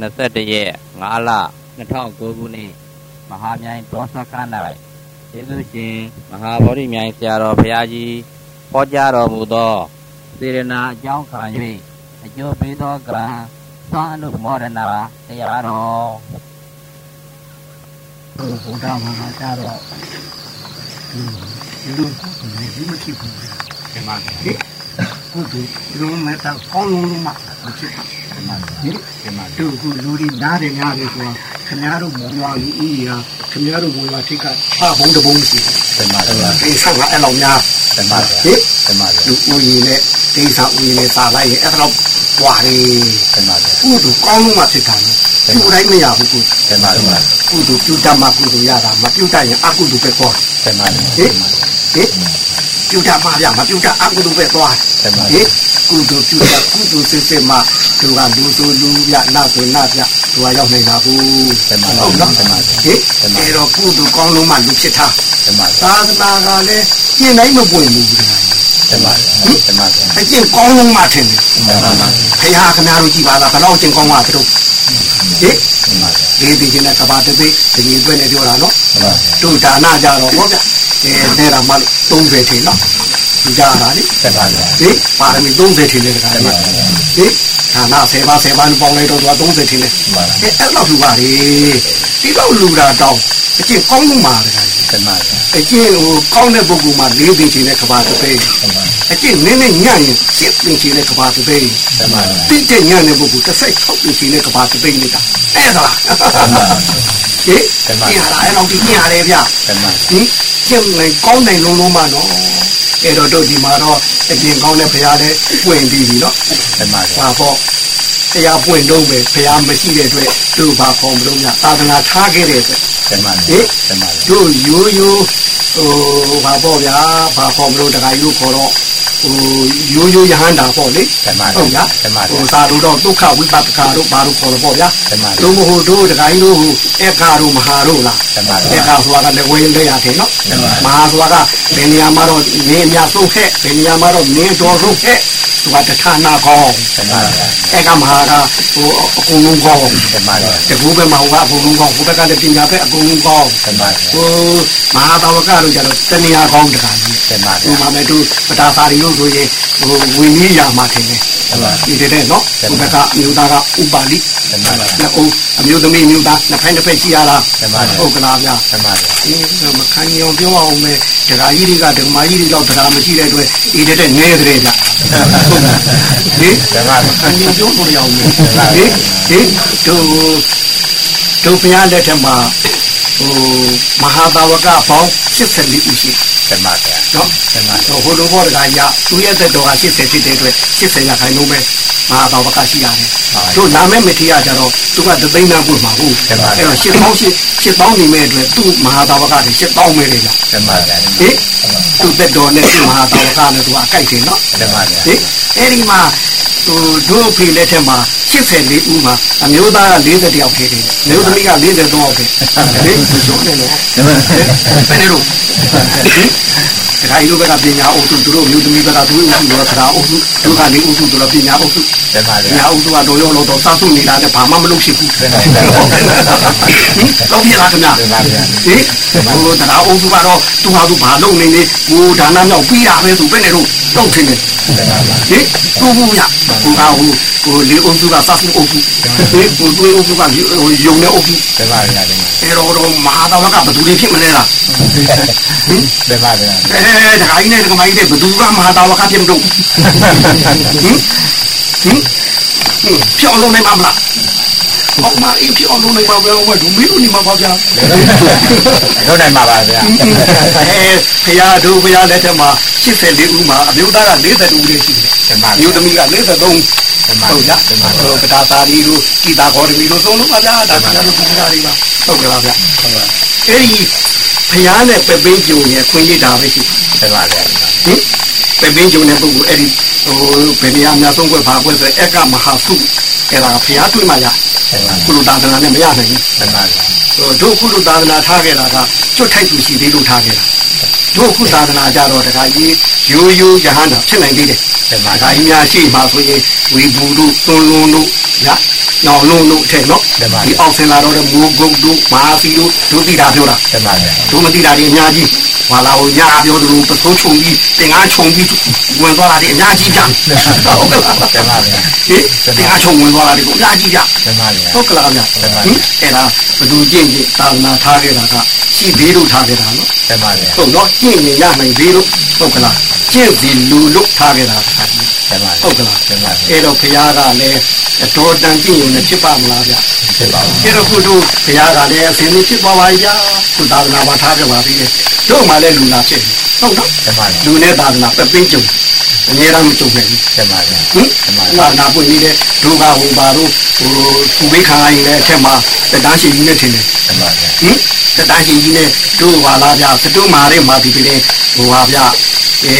21ရက်5လ2009ခုနှစ်မဟာမြိုင်ဒေါသကန္နာကျေးဇူးရှင်မဟာဗောဓိမြိုင်ဆရာတော်ဘုရားကြီးဟောကြားတော်မူသောစေရနာအကြောင်းခံ၍အကျိုးပေးသောကံသောအနုမောဒနာတရားတော်ဘုရားမှာကြားတော်ဒီလိုဒီမဖြစ်ဘူးဒီမှာဒီ ကုသိုလ်လုံးမဲ့တော့ကောင်းလုံးလုံးမှမဖြစ်ဘူးဒီမှာဒီမှာတို့ခုလူဒီနားတယ်များလေဆိုတော့ခင်ဗျားတို့မော်ရွာကြီးအေးရာခင်ဗျားတို့မော်ရွာထိကဟာဘုံတဘုံရှိတယ်ဒီမှာတော့ဒီဆောက်ကအဲ့လောက်များဒီမှာဟိဒီမှာလူဦးကြီးနဲ့ဒီဆောက်ဦးကြီးနဲ့စာလိုက်ရင်အဲ့တော့ပွားလေဒီမှာကုသိုလ်ကောင်းလုံးမှဖြစ်တာလေပြုတိုင်းမရဘူးကုဒီမှာဒီမှာကုသိုလ်ပြုတတ်မှကုသိုလ်ရတာမပြုတတ်ရင်အကုသိုလ်ပဲခေါ်ဒီမှာဟိဟိ ပြုတတ်မှရမပြုတတ်အကုသိုလ်ပဲသွားဟိကုသိုလ်ပြုတတ်ကုသိုလ်စစ်စစ်မှသူကလူဆိုလူပြနာဆိုနာပြသူကရောက်နေတာဘူးဟုတ်နော်ဟိအဲတော့ကုသိုလ်ကောင်းလုံးမှလူဖြစ်တာသာသနာကလည်းကျင့်တိုင်းမပွင့်ဘူး ဒီမှာဒီမှာအကျင့်ကောင်းလုံးမှထင်တယ်ခရခနာတို့ကြည်ပါလားဘယ်တော့ကျင့်ကောင်းမှာတို့ဟိဒီဒီကျင်တဲ့ကဘာတေးဒီအတွက်နဲ့ပြောတာနော်တို့ဒါနကြတော့ဟောဗျအဲနေတာမှ30ထင်နော်ဒီကြတာလေဟိပါရမီ30ထင်တယ်တခါလေဟိဒါန10ပါး10ပါးပေါင်းလိုက်တော့သူက30ထင်တယ်အဲအဲ့လောက်လူပါလေဒီလောက်လူတာတောင်းအကျင့်ကောင်းမှုမှာ တခါအကျင့်ဟိုကောင်းတဲ့ပုဂ္ဂိုလ်မှာ၄သိချင်တဲ့ကဘာတပိအကျင့်နည်းနည်းညံ့ရင်ရှစ်သိချင်တဲ့ကဘာတပိတိတဲ့ညံ့တဲ့ပုဂ္ဂိုလ်တစ်စိတ်၆သိချင်တဲ့ကဘာတပိနေတာအဲ့ဒါဟေးကျင်လာအဲ့လောက်ဒီကျင်ရတယ်ဗျဟင်ကျင်နိုင်ကောင်းနိုင်လုံးလုံးမှနော်အဲ့တော့တို့ဒီမှာတော့အကျင့်ကောင်းတဲ့ဘုရားလည်းပွင့်ပြီးပြီနော်ဟာပေါ့တရားပွင့်တော့ပဲဘုရားမရှိတဲ့အတွက်တို့ဘာခေါ်မလို့ညသာသနာထားခဲ့တဲ့အတွက် ဟင်တို့ရိုးရိုးဟိုဘာပေါ့ဗျာဘာခေါ်မလို့တခါယူခေါ်တော့ဟိုရိုးရိုးယဟန္တာပေါ့လေဟုတ်ဗျာဟိုသာတို့တော့ဒုက္ခဝိပဿနာတို့ဘာလို့ခေါ်လို့ပေါ့ဗျာတို့မဟုတ်တို့တခါကြီးတို့ဟိုအခါတို့မဟာတို့လားအခါဆိုတာကလည်းဝေးလေးရတယ်နော်မဟာဆိုတာကဘယ်နေရာမှာတော့နေအများဆုံးခဲ့ဘယ်နေရာမှာတော့နေတော်ဆုံးခဲ့ သူကတဌာနာကောင်းအဲ့ကမဟာကဟိုအကုန်လုံးကောင်းတကူပဲမဟုတ်ကအကုန်လုံးကောင်းဘုရားကလည်းပညာပဲအကုန်လုံးကောင်းဟိုမဟာတော်ကတို့ကျတော့တဏှာကောင်းတခါကြီးဟိုမှာမဲ့တို့ပတာသာရီတို့ဆိုရင်ဟိုဝင်းကြီးရာမှာထင်တယ် ဒီတဲ့နော်ဘုရားကအမျိုးသားကဥပါလိလက်ဦးအမျိုးသမီးမျိုးသားနှစ်ဖက်တစ်ဖက်ရှိရတာဟုတ်ကလားဗျာအေးမခံရုံပြောအောင်မယ်ဒကာကြီးတွေကဒကမာကြီးတွေတော့ဒကာမရှိတဲ့အတွက်ဤတဲ့နဲတဲ့ဗျာဟေးဒကာခံရုံပြောလို့ရအောင်မယ်ဟေးဟေးတို့တို့ဘုရားလက်ထက်မှာ ဟိုမဟာသာဝကပေါင်း84ဦးရှိတယ်မှန်ပါနော်မှန်ပါဟိုလိုဘောတကရသူရဲ့သက်တော်က80ဖြစ်တဲ့အတွက်80ရာခိုင်နှုန်းပဲမဟာသာဝကရှိရတယ်တို့နာမည်မထီရကြတော့သူကတသိန်းနာပွင့်မှာဟုတ်အဲ့တော့8000 8000နေမဲ့အတွက်သူ့မဟာသာဝကတွေ8000ပဲလေလားမှန်ပါဗျာဟေးသူ့သက်တော်နဲ့သူ့မဟာသာဝကနဲ့သူကအကြိုက်တယ်နော်မှန်ပါဗျာဟေးအဲ့ဒီမှာ ဟိုတို့ဖေလက်ထက်မှာ84ဦးမှာအမျိုးသားက40ယောက်ခဲ့တယ်မျိုးသမီးက43ယောက်ခဲ့တယ်ဟေးရှုံးတယ်နော်ဘယ်လို တခါကြီးတို့ဘက်ကပညာအုပ်စုတို့မျိုးသမီးဘက်ကသူ့အုပ်စုတော့သရာအုပ်စုတို့ကနေအုပ်စုတော့ပညာအုပ်စုတပါးပညာအုပ်စုကတော့ရောလို့တော့စားစုနေတာနဲ့ဘာမှမလုပ်ဖြစ်ဘူးတော့ပြလားခင်ဗျဟင်ဟိုသရာအုပ်စုကတော့သူဟာသူဘာလုပ်နေနေဟိုဒါနမြောက်ပြီးတာပဲသူပဲနေတော့တော့ထင်တယ်ဟင်သူ့ဘူးရဟိုကဟိုဟိုလေအုပ်စုကစားစုအုပ်စုဟင်ဟိုတွေးအုပ်စုကယုံတဲ့အုပ်စုတပါးဗျာအဲ့တော့တော့မဟာတော်ကဘယ်သူတွေဖြစ်မလဲလားဟင်တပါးဗျာအဲတခါကြီးနဲ့တခါမကြီးတဲ့ဘသူကမဟာတာဝကပြမတော့ဟင်ဟင်ပြောင်းလို့နိုင်မှာမလားအောက်မှာအင်းပြောင်းလို့နိုင်မှာပဲဟိုဒူမီလူနေမှာပါဗျာလုံးနိုင်မှာပါဗျာအဲဖရာတို့ဖရာလက်ထက်မှာ84ဦးမှာအမျိုးသားက40ဦးလေးရှိတယ်မျိုးသမီးက43ဟုတ်ကြဟိုကတာတာဒီတို့ကြည်တာခေါ်တယ်လို့ဆုံးလို့ပါဗျာဒါကလည်းဘုရားတွေပါဟုတ်ကလားဗျာဟုတ်ပါအဲ့ဒီ ဘုရားနဲ့ပဲပင်းကြုံရဲ့ခွင့်ရတာပဲရှိတယ်ပါဗျာဟင်ပဲပင်းကြုံတဲ့ပုဂ္ဂိုလ်အဲ့ဒီဟိုဘယ်နေရာအများဆုံးကွယ်ဘာကွယ်ဆိုအက်ကမဟာစုအဲ့ဒါဘုရားတွေ့မှရကုလသာသနာနဲ့မရနိုင်ဘူးမှန်ပါဗျာဟိုတို့ကုလသာသနာထားခဲ့တာကကျွတ်ထိုက်သူရှိသေးလို့ထားခဲ့တာတို့ကုသာသနာကြတော့တခါကြီးရိုးရိုးယဟန္တာဖြစ်နိုင်သေးတယ် တမန်ဒါကြီးများရှိမှဆိုရင်ဝီဘူးတို့သွန်လုံးတို့ညာညောင်လုံးတို့ထဲနော်ဒီအောက်ဆင်လာတော့တဲ့မိုးကုတ်တို့မဟာစီတို့တို့တိတာပြောတာတမန်တို့မတိတာတွေအများကြီးဟာလာကိုညာပြောသလိုပစိုးချုံပြီးတင်ကားချုံပြီးဝင်သွားတာတွေအများကြီးကြဟုတ်ကလားတမန်ဟင်တင်ကားချုံဝင်သွားတာတွေအများကြီးကြတမန်ဟုတ်ကလားဗျဟင်အဲ့ဒါဘယ်သူကြည့်ကြည့်သာသနာထားခဲ့တာက ရှိသေးလို့ထားခဲ့တာနော်တမန်ဟုတ်တော့ကြည့်ရင်ရနိုင်သေးလို့ဟုတ်ကလားကျင့်စီလူလို့ထားခဲ့တာတမန်ဟုတ်ကလားတမန်အဲ့တော့ဘုရားကလည်းတော်တန်ကြည့်ရင်လည်းဖြစ်ပါမလားဗျဖြစ်ပါဘူးအဲ့တော့ခုတို့ဘုရားကလည်းအစဉ်လေးဖြစ်သွားပါဗျာသူသာသနာမှာထားပြပါသေးတယ်တို့မှလည်းလူနာဖြစ်တယ်ဟုတ်နော်တမန်လူနဲ့သာသနာပပင်းကြုံအများအားမကြုံနိုင်ဘူးတမန်ဟင်လာနာပွင့်နေတဲ့ဒုက္ခဟိုပါတို့ဟိုသူမိခံရရင်လည်းအထက်မှာတတန်းရှိကြီးနဲ့ထင်တယ်တမန်ဟင် တတန်းရှိကြီးနဲ့တို့ပါလားဗျာသတို့မာတဲ့မာဒီပြည်ဟိုပါဗျာအဲ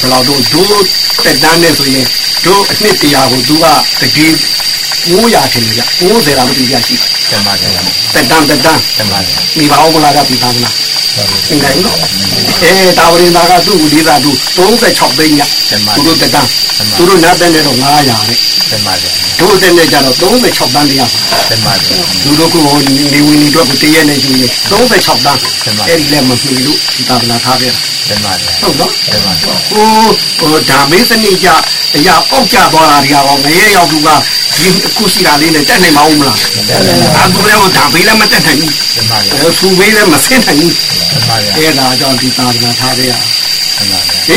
ဘယ်လောက်တို့တို့တတန်းနဲ့ဆိုရင်တို့အနှစ်တရာကိုသူကတကယ်900ထင်တယ်ဗျ90ရာမသိကြရှိတ မန်တတန်းတတန်းတမန်မိပါအောင်မလားဗျဒီသားမလားသင်တယ်နော်အဲတာဝရင်သားကသူ့ကိုလေးသားသူ36သိန်းညသူတို့တတန်းသူတို့နတ်တဲ့နဲ့တော့900တဲ့တမန်တို့တဲ့နဲ့ကြတော့36တန်းတရားပါတမန်လူတို့ကနေဝင်နေတော့တရက်နဲ့ယူရင်36တန်းအဲ့ဒီလည်းမမှီလို့ဒီသာသနာထားခဲ့တမန်တာဟုတ်နော်တမန်ဟိုဟိုဓာမေးစနစ်ကြအရာပေါက်ကြသွားတာတွေကရောငရဲရောက်သူကဒီအခုရှိတာလေးနဲ့တက်နိုင်မအောင်မလားအခုလည်းဓာမေးလည်းမတက်နိုင်ဘူးတမန်အဲသူမေးလည်းမဆင်းနိုင်ဘူးတမန်အဲ့ဒါကြောင့်ဒီသာသနာထားခဲ့ရတမန်ဟိ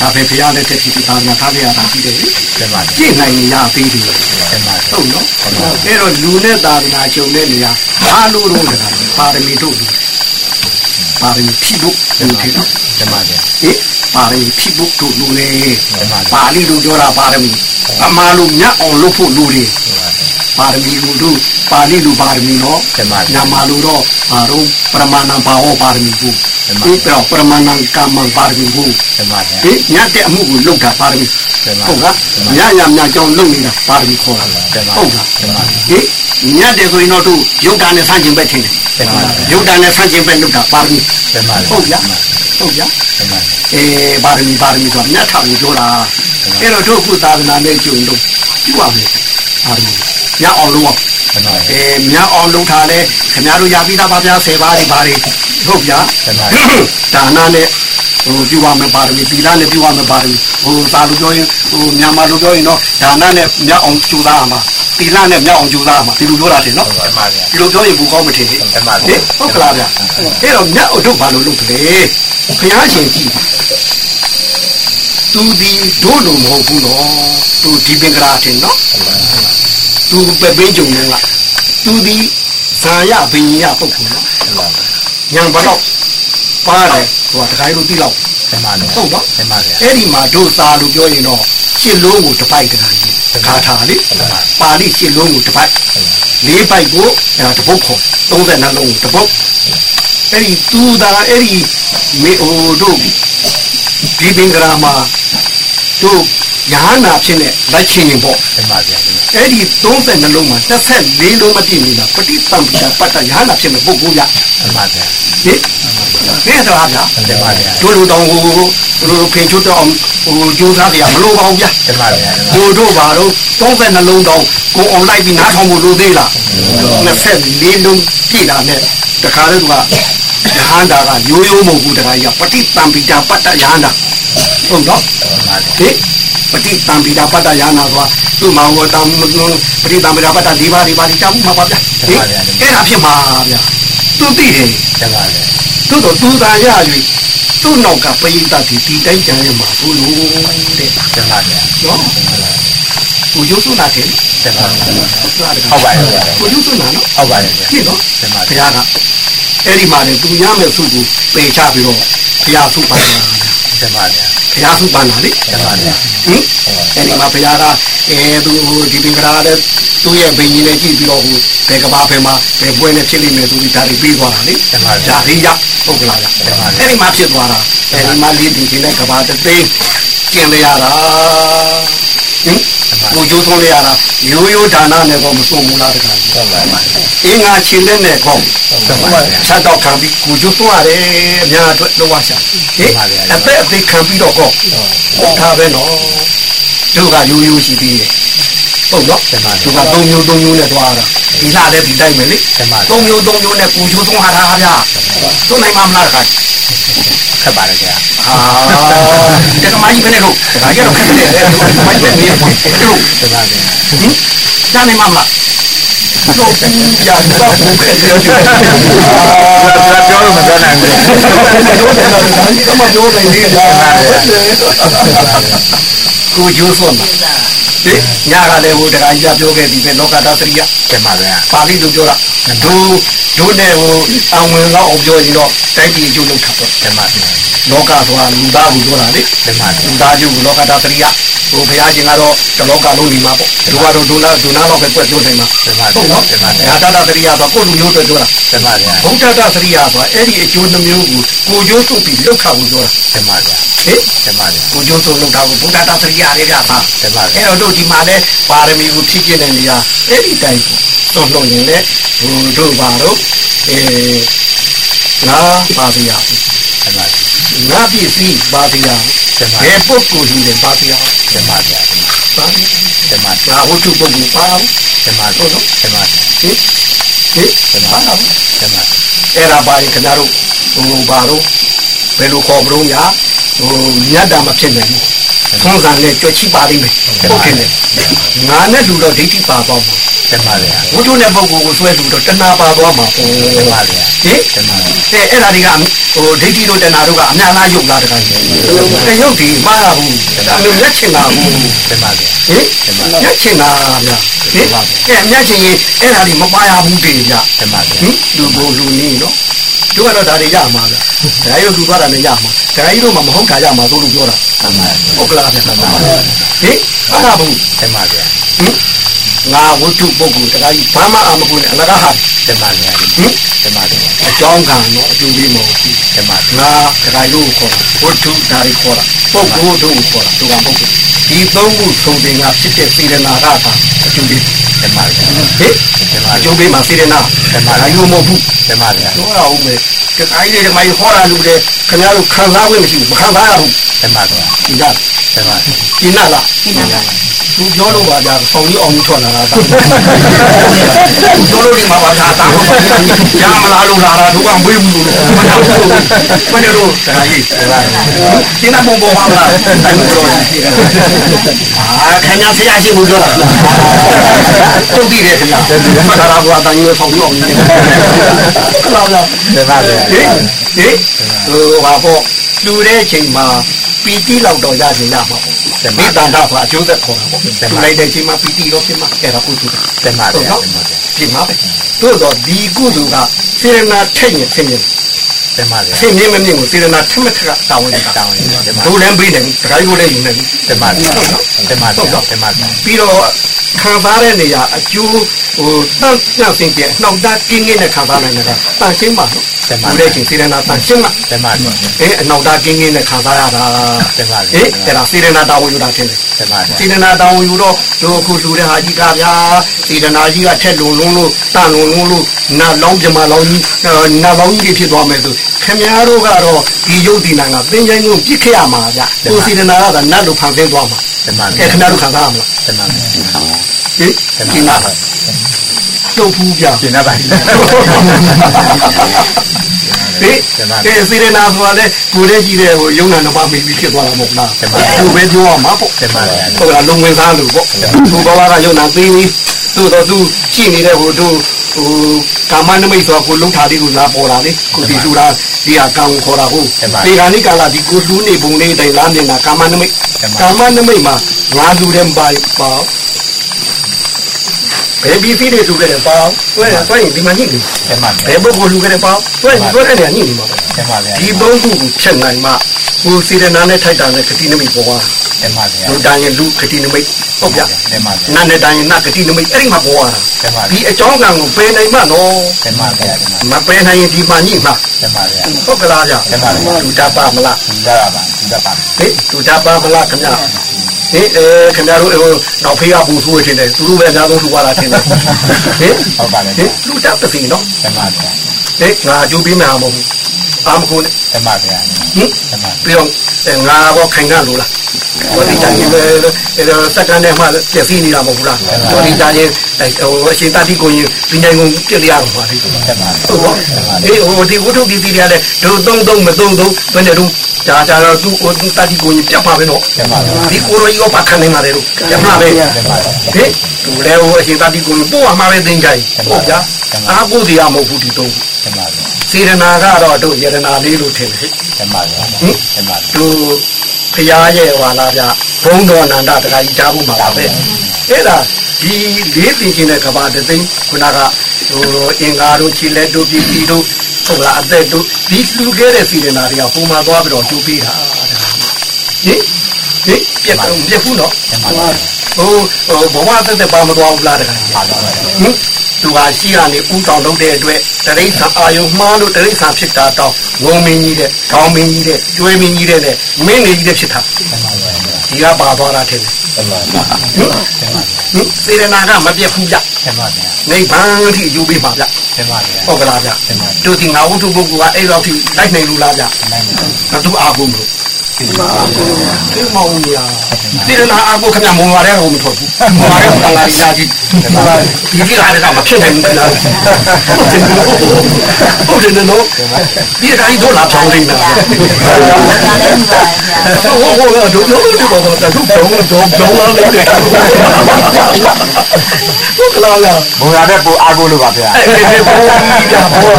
ဒါပဲဘုရားလက်ထက်ဒီသာသနာထားခဲ့ရတာပြီးတယ်ဟိတမန်ကြည့်နိုင်ရင်ရသေးတယ်တမန်ဟုတ်နော်အဲ့တော့လူနဲ့သာသနာချုပ်တဲ့နေရာအားလို့တော့ဆိုတာပါရမီတို့လူပါရမီဖြစ်ဖို့လူတွေနော်တမန်ဟင်ပါရမီဖြစ်ဖို့တို့လူလေတမန်ပါဠိလိုပြောတာပါရမီအမှားလို့မြတ်အောင်လုပ်ဖို့လူတွေ ပါရမီလူတို့ပါဠိလိုပါရမီနော်တမန်ညမာလိုတော့ဘာတော့ပရမဏဘာဝပါရမီဘူးတမန်ဒီပြောပရမဏကမ္မပါရမီဘူးတမန်ဒီညတ်တဲ့အမှုကိုလုပ်တာပါရမီတမန်ဟုတ်ကညညညကြောင်းလုပ်နေတာပါရမီခေါ်တာတမန်ဟုတ်ကတမန်ဟိညတ်တယ်ဆိုရင်တော့သူယုတ်တာနဲ့ဆန့်ကျင်ဘက်ထင်တယ်တမန်ယုတ်တာနဲ့ဆန့်ကျင်ဘက်လုပ်တာပါရမီတမန်ဟုတ်ဗျာဟုတ်ဗျာတမန်အေးပါရမီပါရမီဆိုတာညတ်ထောင်ကိုပြောတာအဲ့တော့တို့ခုသာသနာနဲ့ကျုံတော့ပြုရမယ်ပါရမီ ညအောင်လို့တမန်အဲညအောင်လုပ်ထားလဲခင်ဗျားတို့ရပြီးသားပါဗျာ10ပါးတွေပါတွေဟုတ်ဗျာတမန်ဒါနနဲ့ဟိုပြုရမယ်ပါရမီသီလနဲ့ပြုရမယ်ပါရမီဟိုသာလူပြောရင်ဟိုမြန်မာလူပြောရင်တော့ဒါနနဲ့ညအောင်ကြိုးစားရမှာသီလနဲ့ညအောင်ကြိုးစားရမှာဒီလိုပြောတာတယ်နော်တမန်ဒီလိုပြောရင်ဘူးကောင်းမထင်ဘူးတမန်ဟင်ဟုတ်ကလားဗျအဲ့တော့မြတ်အုပ်တို့ဘာလို့လုပ်တယ်ဘုရားရှင်ကြည့်သူဒီတို့လိုမဟုတ်ဘူးနော်သူဒီပင်ကရာတင်နော် သူပဲပင်းကြုံနေလားသူဒီဇာယဘိညာပုဂ္ဂိုလ်နော်ညာဘတော့ပါတယ်ဟိုတခါလို့တိလောက်တမန်ဟုတ်နော်တမန်အဲ့ဒီမှာတို့သာလို့ပြောရင်တော့ရှစ်လုံးကိုတစ်ပိုက်တခါကြီးဂါထာလေပါဠိရှစ်လုံးကိုတစ်ပိုက်လေးပိုက်ကိုအဲတပုတ်ခေါ်32လုံးကိုတပုတ်အဲ့ဒီသူသာအဲ့ဒီမေအိုတို့ဒီပင်ကရာမှာတို့ ရဟနာဖြစ်နေလက်ချင်ရင်ပေါ့တမန်အဲ့ဒီ32လုံးမှာ24လုံးမပြည့်နေတာပဋိသင်္ပိတာပတ်တရဟနာဖြစ်နေပုဂ္ဂိုလ်ရတမန်ဟင်ဘယ်တော့ဗျာတမန်တို့တို့တောင်ဟိုဟိုဖေချိုးတော့ဟိုကြိုးစားကြရမလို့ပါဘူးဗျာတမန်တို့တို့ဘာလို့32လုံးတောင်ကိုအွန်လိုက်ပြီးနားထောင်ဖို့လိုသေးလား24လုံးပြည့်တာနဲ့တခါလေက ရဟန္တာကရိုးရိုးမဟုတ်ဘူးတခါကြီးကပဋိသင်္ပိတာပတ်တရဟန္တာဟုတ်တော့ဟင်ပဋိသင်္ပိတာပတ်တရဟန္တာဆိုတာသူ့မှာဟိုတောင်ပဋိသင်္ပိတာပတ်တ၄ပါး၄ပါးကြောက်မှာပါဗျာဟင်အဲ့ဒါဖြစ်မှာဗျာသူသိတယ်တမန်သို့တော့သူသာရ၍သူ့နောက်ကပရိသတ်ဒီဒီတိုင်းကြံရမှာဘူးလို့တဲ့တမန်နော်ကိုရုပ်စုနာတယ်တမန်ဟုတ်ပါတဟုတ်ပါရဲ့ကိုရုပ်စုနာနော်ဟုတ်ပါတယ်ကြည့်နော်တမန်ဘုရားက အဲ့ဒီမှာလေသူရမယ်စုကိုပယ်ချပြီးတော့ဘုရားစုပါတာတမန်ဘုရားစုပါတာလေတမန်ဟင်အဲ့ဒီမှာဘုရားကအဲသူဒီပင်္ဂရာတဲ့သူ့ရဲ့ဘိညာဉ်နဲ့ကြည့်ပြီးတော့ဟိုဘယ်ကဘာဘယ်မှာဘယ်ပွဲနဲ့ဖြစ်လိမ့်မယ်သူဒီဒါတွေပြီးသွားတာလေတမန်ဒါရိယဟုတ်ကလားလားအဲ့ဒီမှာဖြစ်သွားတာအဲ့ဒီမှာလေးဒီဒီနဲ့ကဘာတသိကျင်ရတာဟင် ကိုကျိုးဆုံးရတာရိုးရိုးဒါနနဲ့ကောမဆုံးဘူးလားတခါကြီးဟုတ်ပါပါအင်းငါချင်းလက်နဲ့ကောဟုတ်ပါပါဆက်တော့ခံပြီးကိုကျိုးဆုံးရတယ်အများအတွက်လောကရှာဟင်အသက်အသေးခံပြီးတော့ကောဟုတ်တာပဲနော်တို့ကရိုးရိုးရှိသေးတယ် ဟုတ်နော်သူကသုံးမျိုးသုံးမျိုးနဲ့သွားတာဒီလာလည်းဒီတိုင်းပဲလေတမသုံးမျိုးသုံးမျိုးနဲ့ကိုကျိုးဆုံးဟာတာဗျာသုံးနိုင်မှာမလားတခါခက်ပါတယ်ခင်ဗျာအာတကမာကြီးပဲလေလို့ဒါကြတော့ခက်တယ်လေမိုင်းပဲနေတယ်လို့တမခင်ဗျာဟင်ဒါနေမှာမလား တော့ဘူးကြာတော့ဘူးခဲ့တယ်ပြောတယ်ပြောလို့မပြောနိုင်ဘူးကမပြောနိုင်သေးလားကိုကျိုးဆုံးမှာဒီညကလည်းဟိုတရားကြီးပြောခဲ့ပြီပဲလောကတာစရိယတမခင်ဗျာပါဠိလိုပြောတာဒုဒုနဲ့ဟိုအောင်ဝင်တော့အောင်ပြောရင်တော့တိုက်ပြည်အကျိုးလုပ်တာပေါ့တမခင်လောကဆိုတာလူသားကိုပြောတာလေတမခင်လူသားကျုပ်လောကတာစရိယဟိုဘုရားရှင်ကတော့တလောကလုံးနေမှာပေါ့သူကတော့ဒုနာဒုနာတော့ပဲပြတ်ပြောနေမှာတမဟုတ်နော်တမခင်ငါတတစရိယဆိုကိုလူမျိုးတွေပြောတာတမခင်ဘုဒ္ဓတစရိယဆိုတာအဲ့ဒီအကျိုးနှမျိုးကိုကိုကျိုးစုပ်ပြီးလောက်ခါကိုပြောတာတမခင်ဟင်တမခင်ကိုကျိုးစုပ်လောက်တာကိုဘုဒ္ဓတစရိယလေးပြပါတမခင်အဲ့တော့တို့ဒီမှာလဲပါရမီကိုဖြည့်ကျင့်တဲ့နေရာအဲ့ဒီတိုင်းသွန်လို့ရင်လေဟိုတို့ပါတော့အဲငါပါစီယာတမခင်ငါပစ္စည်းပါစီယာတမဘယ်ပုဂ္ဂိုလ်ကြီးလဲပါစီယာတမခင် ပါစီတမခင်ငါဝတ္ထုပုဂ္ဂိုလ်ပါဘူးတမခင်တမခင်ဟင်ဟင်ပါဘူးတမခင်အဲ့ဒါပါရင်ခင်ဗျားတို့ဟိုပါတော့ဘယ်လိုခေါ်မလို့ညာဟိုမြတ်တာမဖြစ်နိုင်ဘူးသွန်စံနဲ့ကြွချီပါလိမ့်မယ်ဟုတ်ကဲ့လေငါနဲ့လူတော့ဒိဋ္ဌိပါသွားမှာ တမခင်ဝိတုနဲ့ပုဂ္ဂိုလ်ကိုဆွဲလူတော့တဏှာပါသွားမှာပေါ့တမခင်ဟင်တမခင်အဲအဲ့ဒါတွေကဟိုဒိဋ္ဌိတို့တဏှာတို့ကအများလားယုတ်လားတခါကြီးတယုတ်ဒီမှားဘူးဒါမျိုးလက်ချင်တာဘူးတမခင်ဟင်လက်ချင်တာဗျာဟင်ကဲမျက်ချင်ရင်အဲ့ဒါတွေမပါရဘူးတည်ဗျတမခင်ဟင်လူဘိုလူနေနော်တို့ကတော့ဒါတွေရမှာဗျဒါရုပ်လူသွားတာလည်းရမှာဒါကြီးတို့မှမဟုတ်တာရမှာဆိုလို့ပြောတာတမခင်ဟုတ်ကလားဗျဟင်အဲ့ဒါဘူးတမခင်ဟင် ငါဝတ္ထုပုဂ္ဂိုလ်တရားကြီးဘာမှအမကူနဲ့အလကားဟာတမခင်ဟင်တမခင်အကြောင်းကံတော့အကျိုးလေးမဟုတ်ဘူးတမခင်ငါတရားကြီးကိုခေါ်တာဝတ္ထုဒါတွေခေါ်တာပုဂ္ဂိုလ်တို့ကိုခေါ်တာသူကပုဂ္ဂိုလ်ဒီသုံးခုသုံးပင်ကဖြစ်တဲ့စေရနာကသာအကျိုးလေးတမခင်ဟင်တမအကျိုးပေးမှာစေရနာဒါယူမဟုတ်ဘူးတမခင်ပြောရအောင်မယ် တရားကြီးတွေမိုင်းဟောတာလူတွေခင်ဗျားတို့ခံစားဝင်မရှိဘူးမခံစားရဘူးတမခင်ဒီကတမခင်ဒီနာလားဒီနာလားသူပြောလို့ပါဗျာဆောင်းကြီးအောင်ကြီးထွက်လာတာသူပြောလို့ဒီမှာပါဗျာတာဟုတ်ပါဗျာမလားလို့လာတာသူကမွေးဘူးလို့မနာဘူးမနေတော့တရားကြီးဒီနာပုံပေါ်ပါလားတိုင်လို့အာခင်ဗျာဆရာရှိမှုပြောတာတုတ်တည်တယ်ခင်ဗျာမနာဘူးအတိုင်းရောဆောင်းကြီးအောင်ကြီးဟုတ်လားဗျာတမခင်ဟေးဟေးဟိုဟာပေါ့လူတဲ့ချိန်မှာပီတိလောက်တော့ရချင်ရမှာပေါ့မေတ္တာတာဆိုအကျိုးသက်ခေါ်တာပေါ့လူလိုက်တဲ့ချိန်မှာပီတိတော့ဖြစ်မှာအဲ့ဒါကုသိုလ်တမခင်တမခင်ဖြစ်မှာပဲသို့တော့ဒီကုသိုလ်ကစေရနာထက်ရင်ဆင်းရဲတမခင်ဆင်းရဲမမြင်ကိုစေရနာထက်မထက်ကတာဝန်တာတောင်းရင်တမဒုလမ်းပေးတယ်ဒကာကြီးကိုလည်းယူနေပြီတမခင်တမခင်တမခင်ပြီးတော့ခံစားတဲ့နေရာအကျိုးဟိုတန့်တန့်စင်ကြနှောက်တာကင်းကင်းနဲ့ခံစားနိုင်တာတန်ရှင်းပါတော့လူတဲ့ချိန်စေရနာတန်ရှင်းမှာတမခင်အဲအနောက်သားကင်းကင်းနဲ့ခံစားရတာတမခင်ဟေးအဲ့ဒါစေရနာတာဝန်ယူတာထင်တယ်တမခင်စေရနာတာဝန်ယူတော့တို့အခုလူတဲ့ဟာကြီးကဗျာစေရနာကြီးကထက်လုံလုံးလို့တန်လုံလုံးလို့နာလောင်းပြမလောင်းကြီးနာလောင်းကြီးဖြစ်သွားမယ်ဆိုခင်ဗျားတို့ကတော့ဒီယုတ်ဒီနာကသင်္ချိုင်းကိုပြစ်ခဲ့ရမှာဗျကိုစေရနာကနတ်လိုဖန်ဆင်းသွားမှာ တမအဲခင်ခင်ဗျားတို့ခံစားရမလားတမခင်ဟေးဒီနာတုတ်ဘူးဗျာကျင်နာပါဟေးကဲစေရနာဆိုတာလေကိုယ်လေးကြီးတဲ့ဟိုယုံနာနှစ်ပါးမိပြီးဖြစ်သွားတာမဟုတ်လားသူပဲပြောရမှာပေါ့တမခင်ဟုတ်လားလုံဝင်စားလို့ပေါ့သူဘဝကယုံနာသိပြီးသူ့တော့သူရှိနေတဲ့ဟိုတို့ဟိုကာမနမိတ်ဆိုတာကိုလုံထားလေးကိုလာပေါ်တာလေကိုဒီလူလားဒီဟာကံကိုခေါ်တာဟုတ်ဒီကနေ့ကလာဒီကိုလူနေပုံလေးတိုင်လားမြင်တာကာမနမိတ် ကာမနမိတ်မှာငါလူတဲ့ပါပါဘယ်ပြီးပြီးတွေလူခဲ့တယ်ပေါ့တွဲတွဲရင်ဒီမှာညစ်နေတမခင်ဘယ်ပုဂ္ဂိုလ်လူခဲ့တယ်ပေါ့တွဲတွဲတဲ့နေရာညစ်နေမှာတမခင်ဒီသုံးခုကိုဖြတ်နိုင်မှကိုယ်စေတနာနဲ့ထိုက်တာနဲ့ဂတိနမိတ်ပေါ်သွား တမခင်လူတိုင်းရင်လူဂတိနမိတ်ဟုတ်ဗျတမခင်နာနဲ့တိုင်းရင်နာဂတိနမိတ်အဲ့ဒီမှာပေါ်လာတာတမဒီအကြောင်းကံကိုပယ်နိုင်မှနော်တမခင်မပယ်နိုင်ရင်ဒီမှညိမှတမခင်ဟုတ်ကလားဗျတမခင်လူတတ်ပါမလားဒီလာပါဒီလာပါဟေးလူတတ်ပါမလားခင်ဗျဟင်အဲခင်ဗျားတို့နောက်ဖေးကပူဆိုးထင်တယ်သူတို့ပဲအများဆုံးလူပါတာထင်တယ်ဟင်ဟုတ်ပါလေဟင်လူတက်တဲ့စီနော်တမဗျာဟင်ငါကြိုးပေးမှာမဟုတ်ဘူး အာမကုန်နဲ့တမဗျာဟင်တမပြီးတော့ငါတော့ခိုင်ကလို့လားတော်ဒီကြရင်ပဲစက္ကန့်နဲ့မှပြည့်စည်နေတာမဟုတ်ဘူးလားတော်ဒီကြရင်ဟိုအရှင်တတိကိုရင်ဒီနိုင်ကုန်ပြည့်ရအောင်ပါလေတမဟုတ်ပါအေးဟိုဒီဝတ္ထုပစ္စည်းတွေကလည်းဒုသုံးသုံးမသုံးသုံးဘယ်နဲ့တော့ဒါကြတော့သူ့ဟိုတတိကိုရင်ပြတ်ပါပဲနော်တမဗျာဒီကိုရောရောပါခံနေမှာလေတို့ပြတ်ပါပဲတမဗျာဟေးသူလည်းဟိုအရှင်တတိကိုပို့ရမှာပဲသင်ကြ යි ဟုတ်ဗျာအာကိုစီရမဟုတ်ဘူးဒီတော့တမဗျာ စေရနာကတော့တို့ယရနာလေးလို့ထင်တယ်တမဗျာတမတို့ဖရာရဲ့ဟွာလာဗျဘုံတော်နန္ဒတခါကြီးကြားဖို့မှာပါပဲအဲ့ဒါဒီလေးသိချင်းတဲ့ကဘာတသိန်းခုနကဟိုအင်္ဂါတို့ခြေလက်တို့ပြည်ပြည်တို့ဟုတ်လားအသက်တို့ဒီလူခဲ့တဲ့စီရနာတွေကပုံမှန်သွားပြီးတော့ကျူပေးတာဟင်ဟင်ပြက်ပြက်ဘူးနော်တမဗျာဟိုဟိုဘဝသက်သက်ပါမသွားဘူးလားတခါကြီးပါတော့ဟင် သူဟာရှိရနေဥတောင်လုပ်တဲ့အတွက်တရိษံအာယုံမှားလို့တရိษံဖြစ်တာတော့ငုံမင်းကြီးတဲ့ခေါင်းမင်းကြီးတဲ့ကျွေးမင်းကြီးတဲ့နဲ့မင်းကြီးတဲ့ဖြစ်တာတမဗျာဒီကပါသွားတာထင်တယ်တမဗျာဟင်ဟင်စေရနာကမပြတ်ဘူးဗျတမဗျာနိဗ္ဗာန်ထိယူပေးပါဗျတမဗျာဟုတ်ကလားဗျတို့ဒီငါဝတ္ထုပုဂ္ဂိုလ်ကအဲ့လောက်ထိလိုက်နိုင်လို့လားဗျနိုင်ပါငါတို့အာကုန်လို့ ဒီမောင်ကြီးစေရနာအာကုန်ခင်ဗျမုံရတဲ့ကောင်မထွက်ဘူးမုံရတဲ့ကောင်လာကြီးလာကြီးဒီကိလာတဲ့ကောင်မဖြစ်နိုင်ဘူးလားဟုတ်တယ်နော်ဒီတိုင်းတော့လာချောင်းနေတာဒါလည်းဒီပါဗျာဟိုဟိုတို့တို့တို့တော့တော့တို့တော့တော့လာနေတယ်ဟုတ်ကလားလားဘုံရတဲ့ပူအာကိုလို့ပါဗျာအဲ့ဒီဘောကြီးတာဘော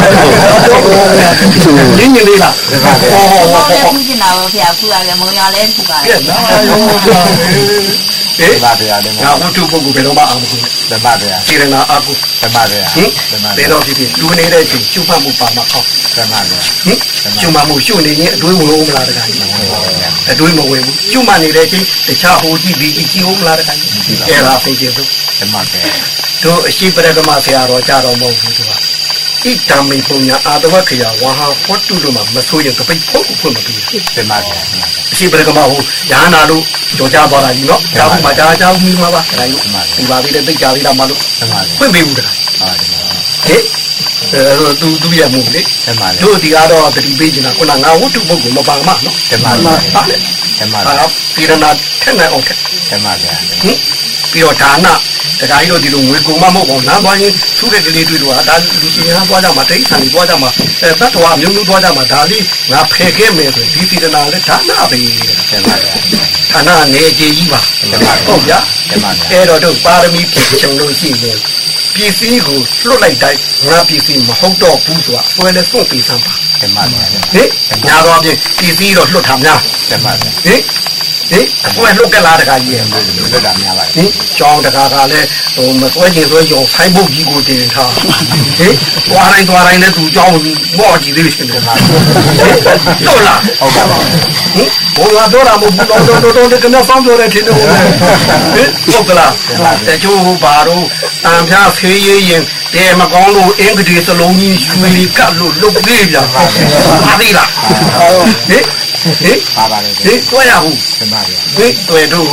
ရင်းနေလေးလားဟောဟော။ဟောဘောဟောလည်းထူးကျင်တာပေါ့ဗျာ။ဖူရတယ်မုံရလည်းထူပါတကဲယ်နာရောဟေးတမဗျာတမငါဝတ္ထုပုဂ္ဂိုလ်ဘယ်တော့မှအာမကုန်တမဗျာစေရနာအာကုတမဗျာဟင်တမဘယ်ဗျာတော့ဖြစ်ဖြစ်လူနေတဲ့ချိန်ရှုမှတ်မှုပါမှာဟောတမဗျာဟင်ရှုမှတ်မှုရှုနေရင်အတွေးဝင်ဦးမလားတခါကြီးအတွေးမဝင်ဘူးရှုမှတ်နေတဲ့ချိန်တခြားဟိုကြည့်ဒီကြည့်ကြည့်ဦးမလားတခါကြီးအဲ့ဒါသိကျင်သူတမဗျာတို့အရှိပရကမဆရာတော်ကြတော့မဟုတ်ဘူးသူက ဣတံမိပုံညာအာတဝခယဝါဟာဟောတုလို့မှမဆိုးရင်တပိတ်ဖို့ဖွင့်မပြီးဘူးတမဗျာအရှိပရကမဟိုညာနာလို့ကြော်ကြသွားတာကြီးနော်ဒါမှမကြာကြာမှုမှာပါခိုင်းလို့ဒီပါသေးတဲ့သိကြသေးတာမလို့တမဗျာဖွင့်ပေးဘူးတခါအာတမဟဲ့ အဲသူသူရမှုလေတမဗျာတို့ဒီကတော့တတိပေးနေတာခုနငါဝတ္ထုပုဂ္ဂိုလ်မပါမနော်တမဗျာပါလေတမအာဗျာပြည်ရနာထက်နိုင်အောင်ထက်တမဗျာဟင်ပြီးတော့ဒါနတခါကြီးတို့ဒီလိုငွေကုန်မမဟုတ်ပါဘူးနားသွားရင်သူ့တဲ့ကလေးတွေ့လို့ဟာဒါလူကြီးများသွားကြမှာတိတ်ဆန်ကြီးသွားကြမှာအဲတတ်တော်အမျိုးမျိုးသွားကြမှာဒါလေးငါဖယ်ခဲ့မယ်ဆိုဒီစီရနာလည်းဒါနပဲတမဗျာဌာနနေကြီးကြီးပါဟုတ်ဗျာတမဗျာအဲ့တော့တို့ပါရမီဖြစ်ချုံလို့ရှိရင် ပစ္စည်းကိုလွတ်လိုက်တိုင်းငါပစ္စည်းမဟုတ်တော့ဘူးဆိုတာဆွဲလဲစွန့်ပြီးစမ်းပါတမဗျာဟင်ညာတော့ပြင်ပစ္စည်းတော့လွတ်တာများတမဗျာဟင် ဟင်အဆွဲလွတ်ကလာတခါကြီးရဲ့လွတ်တာများပါဟင်ကြောင်းတကာကလည်းဟိုမစွဲချင်စွဲကြောဆိုင်ဘုတ်ကြီးကိုတင်ထားဟင်သွားတိုင်းသွားတိုင်းလည်းသူကြောင်းမော့ကြည့်သေးတယ်ကွာဟုတ်လားဟုတ်ပါပါဟင်ဘုံကတော့တာမဟုတ်ဘူးတော့တော့တော့တော့ကနေဖောင်းပြောတဲ့ထင်တယ်ဟင်ဟုတ်ကလားတချို့ဘာတော့တန်ဖျားဖေးရရင်တဲမကောင်းလို့အင်္ဂဒီစလုံးကြီးရွှေကပ်လို့လုတ်သေးပြန်ပါသေးလားဟင် ဟင်ပါပါလေဟင်တွဲရဘူးတမဗျာဟင်တွေ့တို့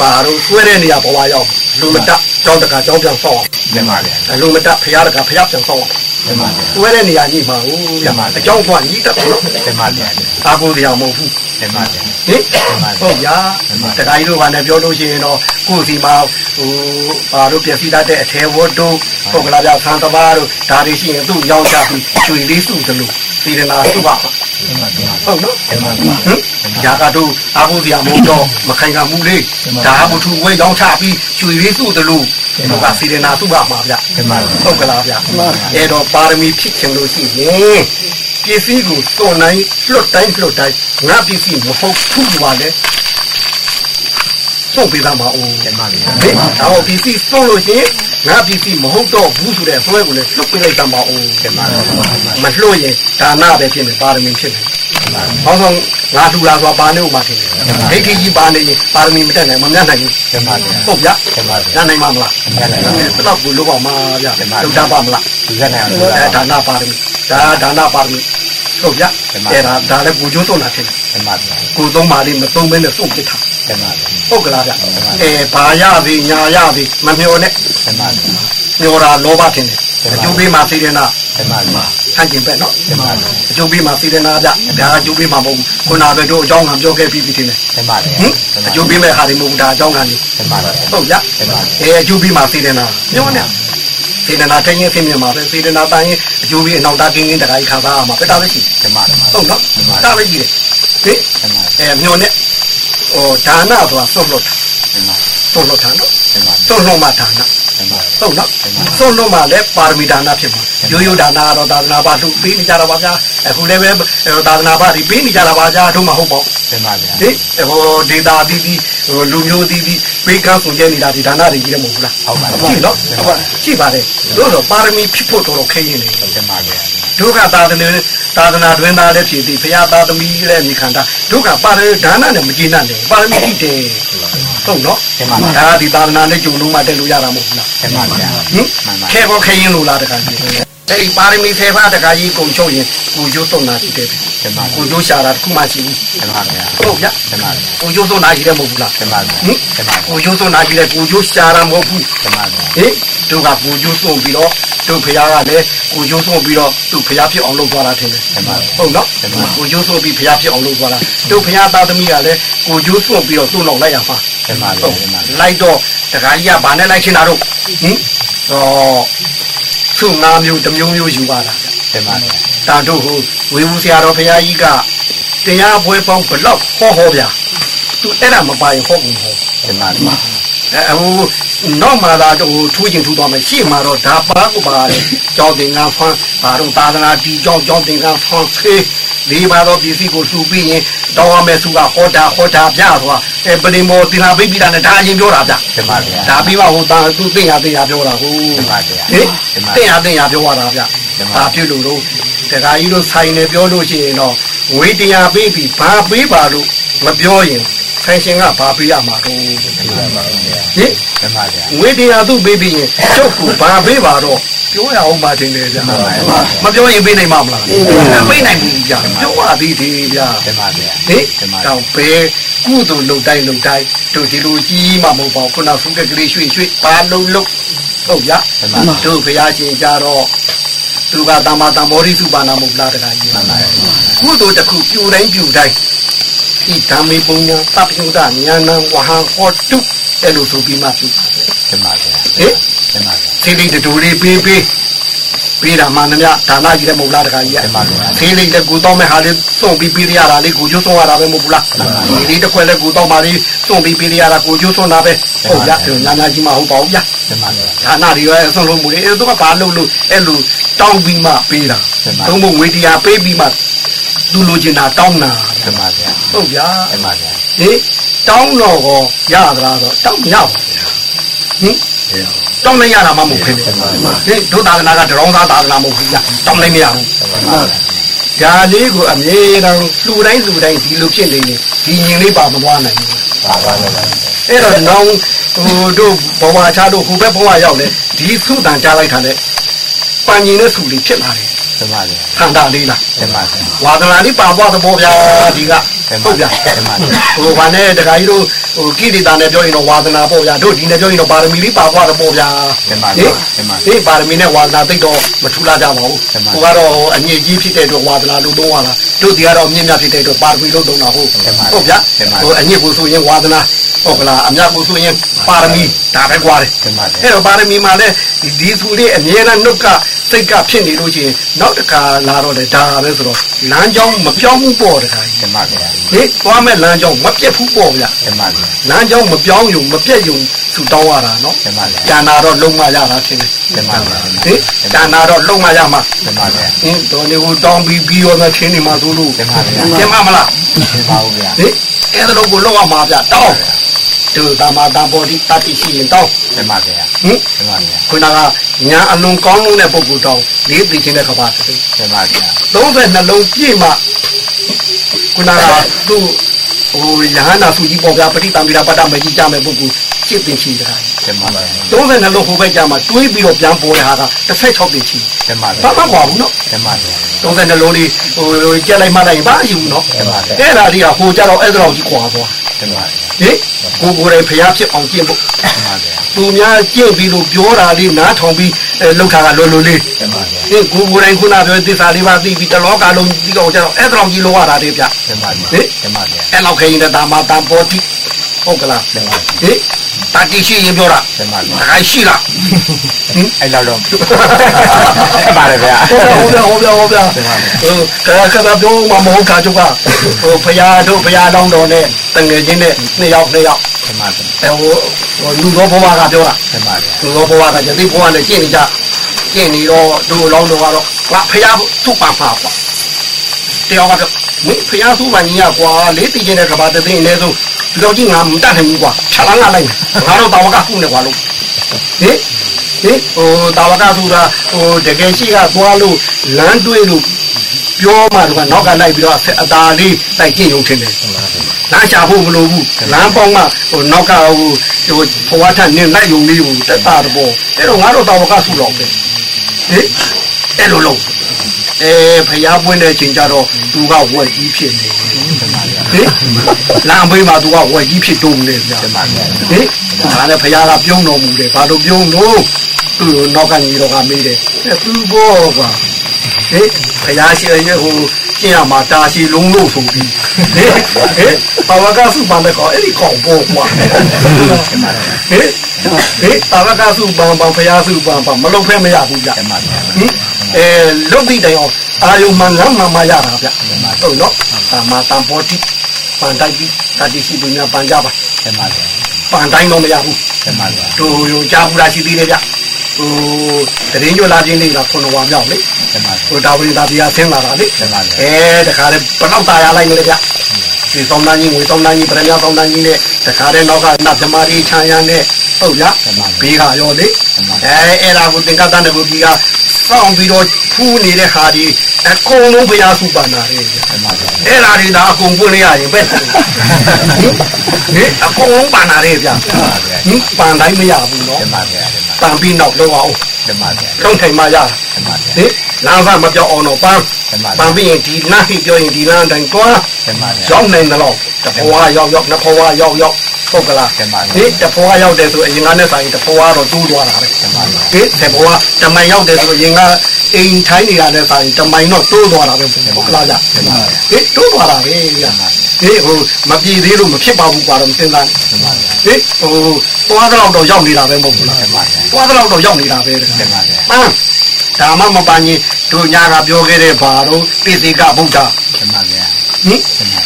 ပါတော့ဆွဲတဲ့နေရာဘဝရောက်လူမတကြောင်းတကာကြောင်းပြန်ဆောက်တမဗျာအောင်လူမတဖရားတကာဖရားပြန်ဆောက်အောင်တမဗျာဆွဲတဲ့နေရာကြီးမှာဟိုရမှာအကြောင်းသွားကြီးတက်တော့တမဗျာအာကိုတရားမဟုတ်ဘူးတမဗျာဟင်ဟုတ်ရတကာကြီးတို့ကလည်းပြောလို့ရှိရင်တော့ကိုယ်စီမှာဟိုပါတော့ပြည့်စည်တတ်တဲ့အထဲဝတ်တို့ပုဂ္ဂလာပြဆန်းတဘာတို့ဒါတွေရှိရင်သူ့ရောက်ချပြီးကျွေလေးစုသလိုစေရနာစုပါ ဟုတ်နော်တမဗျာဟင်ညာကတော့အာဟုတရားမဟုတ်တော့မခိုင်ခံမှုလေးဒါဘုထုဝဲကြောင်းချပြီးကျွေလေးစုသလိုဒီကစေရနာစုပါမှာဗျတမဗျာဟုတ်ကလားဗျအဲ့တော့ပါရမီဖြစ်ချင်လို့ရှိရင်ပစ္စည်းကိုစွန့်နိုင်လွတ်တိုင်းလွတ်တိုင်းငါပစ္စည်းမဟုတ်ဘူးပါလေ စွန့်ပေးသားမအောင်တမဗျာဟဲ့ဒါတော့ပစ္စည်းစွန့်လို့ရှိရင်ငါပစ္စည်းမဟုတ်တော့ဘူးဆိုတဲ့အစွဲကိုလည်းလွတ်ပေးလိုက်သားမအောင်တမဗျာမလွတ်ရင်ဒါနပဲဖြစ်မယ်ပါရမီဖြစ်မယ်ဘောင်းဆောင်ငါထူလာဆိုတာပါနေဥမှာထင်တယ်ဒိဋ္ဌိကြီးပါနေရင်ပါရမီမတက်နိုင်မမြတ်နိုင်ဘူးတမဗျာဟုတ်ဗျာတမဗျာရနိုင်မှာမလားရနိုင်ပါဘယ်တော့ကိုလို့ပါမှာဗျာလောက်တာပါမလားဒီကနေ့အောင်အဲဒါနပါရမီဒါဒါနပါရမီ ဟုတ်ဗျာအဲဒါဒါလည်းကိုကျိုးဆုံးတာထင်တယ်တမဗျာကိုသုံးပါလေးမသုံးဘဲနဲ့စုပ်ပစ်တာတတင်ပါဗျာဟုတ်ကလားဗျအဲဘာရသည်ညာရသည်မမျောနဲ့တင်ပါဗျာမျောတာလောဘထင်တယ်အကျိုးပေးမှစေတနာတင်ပါဗျာဆန့်ကျင်ပဲနော်တင်ပါဗျာအကျိုးပေးမှစေတနာဗျဒါအကျိုးပေးမှမဟုတ်ဘူးခုနကတို့အကြောင်းကပြောခဲ့ပြီးပြီထင်တယ်တင်ပါဗျာဟင်အကျိုးပေးမဲ့ဟာတွေမဟုတ်ဘူးဒါအကြောင်းကနေတင်ပါဗျာဟုတ်ကြတင်ပါအဲအကျိုးပေးမှစေတနာပြောနေ စေတနာတိုင်းရင်သိမြင်မှာပဲစေတနာတိုင်းရင်အကျိုးပေးအနောက်တာကင်းကင်းတခါကြီးခါသားရမှာပဲဒါပဲရှိတင်ပါဗျာဟုတ်နော်ဒါပဲရှိတယ်ဟင်တင်ပါအဲမျောနဲ့ဟိုဒါနဆိုတာသွတ်လို့တင်ပါသွတ်လို့တာနော်တင်ပါသွတ်လို့မှဒါနတင်ပါဟုတ်နော်သွတ်လို့မှလည်းပါရမီဒါနဖြစ်မှာရိုးရိုးဒါနကတော့သာသနာ့ဘာသူပေးနေကြတာပါဗျာအခုလည်းပဲသာသနာ့ဘာဒီပေးနေကြတာပါဗျာတို့မှဟုတ်ပေါ့ တင်ပါဗျာဟိဟိုဒေတာတီးတီးဟိုလူမျိုးတီးတီးပေးကမ်းဆိုကြနေတာဒီဒါနတွေကြီးတယ်မဟုတ်လားဟုတ်ပါဗျာကြည့်နော်ဟုတ်ကြည့်ပါတယ်တို့တော့ပါရမီဖြစ်ဖို့တော်တော်ခဲရင်နေတင်ပါဗျာဒုက္ခသာသနာသာသနာတွင်သားလည်းဖြစ်သည်ဘုရားသားသမီးလည်းမိခန္ဓာဒုက္ခပါရဒါနနဲ့မကျေနပ်နဲ့ပါရမီဖြစ်တယ်ဟုတ်နော်တင်ပါဗျာဒါဒီသာသနာနဲ့ဂျုံလုံးမှတက်လို့ရတာမဟုတ်လားတင်ပါဗျာဟင်ခဲကောခဲရင်လို့လားတခါကြီး အဲ့ဒီပါရမီဆေဖာတခါကြီးကုံချုပ်ရင်ကိုကျိုးသုံးတာရှိတယ်တင်ပါကိုကျိုးရှာတာတစ်ခုမှရှိဘူးတင်ပါဗျာဟုတ်ဗျတင်ပါကိုကျိုးသုံးတာရှိတယ်မဟုတ်ဘူးလားတင်ပါဗျာဟင်တင်ပါကိုကျိုးသုံးတာရှိတယ်ကိုကျိုးရှာတာမဟုတ်ဘူးတင်ပါဗျာဟင်တို့ကကိုကျိုးသုံးပြီးတော့တို့ဖရားကလည်းကိုကျိုးသုံးပြီးတော့သူ့ဖရားဖြစ်အောင်လုပ်သွားတာထင်တယ်တင်ပါဟုတ်နော်ကိုကျိုးသုံးပြီးဖရားဖြစ်အောင်လုပ်သွားတာတို့ဖရားသားသမီးကလည်းကိုကျိုးသုံးပြီးတော့သူ့နောက်လိုက်ရမှာတင်ပါဗျာဟုတ်တင်ပါလိုက်တော့တခါကြီးကဘာနဲ့လိုက်ချင်တာတို့ဟင်တော့ သူ့ငါမျိုးတစ်မျိုးမျိုးယူပါလားတင်ပါဗျာတာတို့ဟိုဝေဘူးဆရာတော်ဖရားကြီးကတရားပွဲပေါင်းဘလောက်ဟောဟောဗျာသူအဲ့ဒါမပိုင်ဟောဘူးဟောတင်ပါဗျာ အဲဟိုနောက်မှာလာတော့ဟိုထူးချင်းထူးသွားမယ်ရှေ့မှာတော့ဒါပါကိုပါလေကြောင်းတင်ကန်းဖန်းဘာတော့သာသနာတီကြောင်းကြောင်းတင်ကန်းဖန်းဖေးလေးပါတော့ပစ္စည်းကိုစုပြီးရင်တောင်းရမယ်သူကဟောတာဟောတာပြသွားအဲပလင်မောတင်လာပိပိတာနဲ့ဒါအရင်ပြောတာဗျတင်ပါဗျာဒါပြီးမှဟိုတာသူသိရသိရပြောတာဟိုတင်ပါဗျာဟင်သိရသိရပြောရတာဗျဒါပြုလို့လို့တခါကြီးတို့ဆိုင်နေပြောလို့ရှိရင်တော့ဝေတရားပေးပြီးဘာပေးပါလို့မပြောရင် ဆိုင်ရှင်ကဘာပေးရမှာတော့ဟင်တင်ပါဗျာငွေတရားသူ့ပေးပြီးရင်ကျုပ်ကဘာပေးပါတော့ပြောရအောင်ပါတင်တယ်ဗျာမပြောရင်ပေးနိုင်မှာမလားမပေးနိုင်ဘူးဗျာပြောရသေးတယ်ဗျာတင်ပါဗျာဟေးတော့ဘယ်ကုသိုလ်လုပ်တိုင်းလုပ်တိုင်းတို့ဒီလိုကြီးမှမဟုတ်ပါဘူးခုနဖူးတဲ့ကလေးရွှေ့ရွှေ့ဘာလုံးလုံးဟုတ်ဗျာတို့ဘုရားရှင်ကြတော့သူကတမ္မာတမ္မောရိစုပါဏမဟုတ်လားတခါကြီးကုသိုလ်တစ်ခုပြူတိုင်းပြူတိုင်း ဤဓမ္မေပုံညာသဗ္ဗယုဒဉာဏံဝဟံဟောတုအဲ့လိုဆိုပြီးမှပြုပါတယ်တင်ပါဗျာဟေးတင်ပါဗျာသေးလေးတူလေးပေးပေးပေးတာမှန်သမျှဒါနကြီးလည်းမဟုတ်လားတခါကြီးတင်ပါဗျာသေးလေးလည်းကိုတော့မဲ့ဟာလေးစုံပြီးပေးရတာလေးကိုကျိုးဆုံးရတာပဲမဟုတ်ဘူးလားဒီလေးတစ်ခွက်လည်းကိုတော့မှလေးစုံပြီးပေးရတာကိုကျိုးဆုံးတာပဲဟုတ်ရညာညာကြီးမဟုတ်ပါဘူးဗျာတင်ပါဗျာ Dạ. ဒါနတွေရောအဆုံးလုံးမူလေးအဲတော့ဘာလို့လို့အဲ့လိုတောင်းပြီးမှပေးတာသုံးဖို့ဝေတရားပေးပြီးမှ သူလိုချင်တာတောင်းတာတင်ပါဗျာဟုတ်ဗျာတင်ပါဗျာဟေးတောင်းတော့ကောရသလားတော့တောင်းမရဘူးဟင်တောင်းလိုက်ရတာမှမဟုတ်ဘူးဟင်ဒုသာသနာကတရောင်းသားသာသနာမဟုတ်ဘူးကြာတောင်းလိုက်မရဘူးဒါလေးကိုအမြဲတမ်းလှူတိုင်းလှူတိုင်းဒီလိုဖြစ်နေရင်ဒီရင်လေးပါမသွားနိုင်ဘူးပါပါဗျာအဲ့တော့နောင်ဟိုတို့ဘဝချတို့ဟိုဘက်ဘဝရောက်လေဒီသုတန်ကြားလိုက်တာလေပန်ရင်နဲ့ဆူလေးဖြစ်လာတယ် တင်ပါဗျာခန္ဓာလေးလားတင်ပါဗျာဝါဒနာလေးပါသွားသဘောဗျာဒီကတင်ပါဟုတ်ဗျာတင်ပါဗျာဟိုဘာနဲ့တခါကြီးတို့ဟိုကိရိတာနဲ့ပြောရင်တော့ဝါသနာပေါ့ဗျာတို့ဒီနဲ့ပြောရင်တော့ပါရမီလေးပါသွားတယ်ပေါ့ဗျာတင်ပါဟဗျာင်တင်ပါဒီပါရမီနဲ့ဝါသနာသိတော့မထူလာကြပါဘူးတင်ပါဟိုကတော့အငြိကြီးဖြစ်တဲ့အတွက်ဝါသနာလို့သုံးရတာတို့ဒီကတော့အမြင့်မြတ်ဖြစ်တဲ့အတွက်ပါရမီလို့သုံးတာဟုတ်တင်ပါဟုတ်ဗျာတင်ပါဟိုအငြိကိုဆိုရင်ဝါသနာ ဟုတ်ကလားအမြတ်ကိုဆိုရင်ပါရမီဒါပဲကွာတယ်တင်ပါဗျာအဲ့တော့ပါရမီမှာလည်းဒီသူလေးအမြဲတမ်းနှုတ်ကစိတ်ကဖြစ်နေလို့ရှိရင်နောက်တစ်ခါလာတော့လေဒါပဲဆိုတော့လမ်းကြောင်းမပြောင်းဘူးပေါ့တခါကြီးတင်ပါဗျာဟေးသွားမဲ့လမ်းကြောင်းမပြတ်ဘူးပေါ့ဗျာတင်ပါဗျာလမ်းကြောင်းမပြောင်းယုံမပြတ်ယုံသူတောင်းရတာနော်တင်ပါဗျာကျန်တာတော့လုံးမရတာထင်တယ်တင်ပါဗျာဟေးကျန်တာတော့လုံးမရမှာတင်ပါဗျာဟင်းတော်နေကိုတောင်းပြီးပြီးရောနဲ့ချင်းနေမှာသူလို့တင်ပါဗျာကျင်မမလားတင်ပါဦးဗျာဟေးအဲ့ဒါတော့ကိုလောက်ရမှာဗျတောင်း သူတမတာဘောဒီတတိရှိရင်တောင်းတင်ပါဗျာဟင်တင်ပါဗျာခုနကညာအလုံးကောင်းလုံးတဲ့ပုဂ္ဂိုလ်တောင်းလေးသိချင်းတဲ့ခပါတူတင်ပါဗျာ30နှလုံးပြည့်မှခုနကသူဟိုယဟန္တာစုကြီးပေါ်ပြပဋိတံမိတာပတ္တမကြီးကြမဲ့ပုဂ္ဂိုလ်ရှင်းသိရှိတဲ့ခါ တင်ပါဗျာ32လို့ဟိုဘက်ကျမှတွေးပြီးတော့ပြန်ပေါ်တဲ့ဟာက16တိချီတင်ပါဗျာဘာမှမပေါ်ဘူးနော်တင်ပါဗျာ32လုံးလေးဟိုကြက်လိုက်မှလိုက်ရင်ဘာအယူနော်တင်ပါဗျာအဲ့ဒါလေးကဟိုကြတော့အဲ့ဒါတော့ကြီးခွာသွားတင်ပါဗျာဟင်ကိုကိုယ်တိုင်ဖျားဖြစ်အောင်ကျင့်ဖို့တင်ပါဗျာသူများကျင့်ပြီးလို့ပြောတာလေးနားထောင်ပြီးအဲလောက်တာကလွယ်လွယ်လေးတင်ပါဗျာဟင်ကိုကိုယ်တိုင်ခုနပြောသစ္စာလေးပါသိပြီးတလောကလုံးဒီကောင်ကျတော့အဲ့ဒါတော့ကြီးလောရတာလေးဗျတင်ပါဗျာဟင်တင်ပါဗျာအဲ့လောက်ခိုင်းတဲ့ဒါမှတန်ပေါ်တိ ဟုတ်ကလားတင်ပါဗျာဟင်တာတိရှိရင်ပြောတာတင်ပါဗျာဒါကရှိလားအဲ့လောက်တော့ပါတယ်ဗျာဟုတ်ပြဟုတ်ပြဟုတ်ပြတင်ပါဗျာဟိုခါခါပြောမှမဟုတ်တာကျုပ်ကဟိုဖရာတို့ဖရာတောင်းတော်နဲ့တငယ်ချင်းနဲ့နှစ်ယောက်နှစ်ယောက်တင်ပါဗျာအဲဟိုဟိုလူတော်ဘဝကပြောတာတင်ပါဗျာလူတော်ဘဝကယသိဘဝနဲ့ကျင့်နေကြကျင့်နေတော့တို့လောင်းတော်ကတော့ငါဖရာသူ့ပန်ပါကွာတယောက်ကပြော မင်းဖရာသူ့ပန်ကြီးကကွာလေးတည်ခြင်းတဲ့ကဘာတသိနေဆုံးဒီတော့ကြီးငါမတတ်နိုင်ဘူးကွာခြေလန်းကလိုက်ငါတော့တာဝကခုနဲ့ကွာလို့ဟင်ဟင်ဟိုတာဝကဆိုတာဟိုတကယ်ရှိကသွားလို့လမ်းတွေးလို့ပြောမှတော့နောက်ကလိုက်ပြီးတော့အသာလေးတိုက်ကျင့်ရုံထင်တယ်လမ်းချဖို့မလိုဘူးလမ်းပေါင်းမှဟိုနောက်ကဟိုဟိုဘဝထနေလိုက်ရုံလေးကိုတက်တာတော့အဲ့တော့ငါတို့တာဝကဆုတော့ပဲဟင်အဲ့လိုလုံး အဲဖျားပွင့်တဲ့ချိန်ကျတော့သူကဝက်ကြီးဖြစ်နေဟင်လမ်းဘေးမှာသူကဝက်ကြီးဖြစ်တုံးနေဗျာတင်ပါဗျာဟင်ဒါနဲ့ဖခင်ကပြုံးတော်မူတယ်ဘာလို့ပြုံးလို့သူ့ကိုနောက်ကညီတော်ကမေးတယ်အဲသူဘောကွာဟင်ဖခင်ရှိရဲ့ဟို ကျင့်ရမှာတာရှိလုံးလို့ဆိုပြီးဟင်ဟင်ဘာဝကစုပန်တဲ့ကောင်အဲ့ဒီကောင်ဘောကွာဟင်ဟင်ဘာဝကစုပန်ပန်ဖခင်စုပန်ပန်မလုံဖဲမရဘူးကြတင်ပါဗျာဟင်အဲလုတ်တိတိုင်အောင်အာယုံမှန်ငမ်းမှန်မှရတာဗျဟုတ်နော်ဒါမှတန်ပေါ်တိပန်တိုက်ပြီးတတိရှိပညာပန်ကြပါတင်ပါဗျာပန်တိုင်းတော့မရဘူးတင်ပါဗျာတို့ရုံကြားဘူးလားရှိသေးတယ်ဗျ ဟိုတရင်ညလာချင်းလေးကခုနဝါမြောက်လေဒီမှာဟိုတာဝန်တာပြာဆင်းလာတာလေဒီမှာအဲတခါလေဘလောက်တာရလိုက်လေဗျဒီသောင်းတန်းကြီးငွေသောင်းတန်းကြီးပြည်မြောက်သောင်းတန်းကြီးနဲ့တခါလေနောက်ကနတ်ဓမ္မရီချာရန်နဲ့ဟုတ်လားဘေးကရောလေအဲအဲ့ဒါကိုသင်္ကတန်တဲ့ဘုရားကစောင့်ပြီးတော့ဖူးနေတဲ့ဟာဒီအကုန်လုံးဘုရားစုပါနာတယ်အဲ့ဒါတွေဒါအကုန်ပွင့်ရရင်ပဲဟင်အကုန်လုံးပါနာတယ်ဗျာဟင်ပန်တိုင်းမရဘူးနော်ပါဗျာပန်ပြီးနောက်တော့အောင်တင်ပါဗျာလုံးထိုင်မှရတာတင်ပါဗျာဟင်လမ်းဖမပြောင်းအောင်တော့ပန်းတင်ပါပန်းပြီးရင်ဒီလမ်းဟိပြောရင်ဒီလမ်းတိုင်းတွားတင်ပါဗျာရောက်နိုင်တယ်လို့တဖွာရောက်ရောက်နှစ်ဖွာရောက်ရောက်ဟုတ်ကလားတင်ပါဟဗျာင်တဖွာရောက်တယ်ဆိုအရင်ကနဲ့ဆိုင်တဖွာတော့တူးသွားတာပဲတင်ပါဗျာဟင်တဖွာတမိုင်ရောက်တယ်ဆိုရင်က အိမ်ထိုင်းနေတာနဲ့ဆိုင်တမိုင်တော့တိုးသွားတာပဲဟုတ်ကလားကြဟင်တိုးသွားတာပဲဗျာဟင်ဟိုမပြေသေးလို့မဖြစ်ပါဘူးကွာတော့မစဉ်းစားတင်ပါဗျာဟင်ဟိုသွားတော့တော့ရောက်နေတာပဲမဟုတ်ဘူးလားတင်ပါဗျာသွားတော့တော့ရောက်နေတာပဲတဲ့တင်ပါဗျာပန်းဒါမှမပန်းကြီးတို့ညာကပြောခဲ့တဲ့ဘာတော့ပိစိကဗုဒ္ဓတင်ပါဗျာဟင်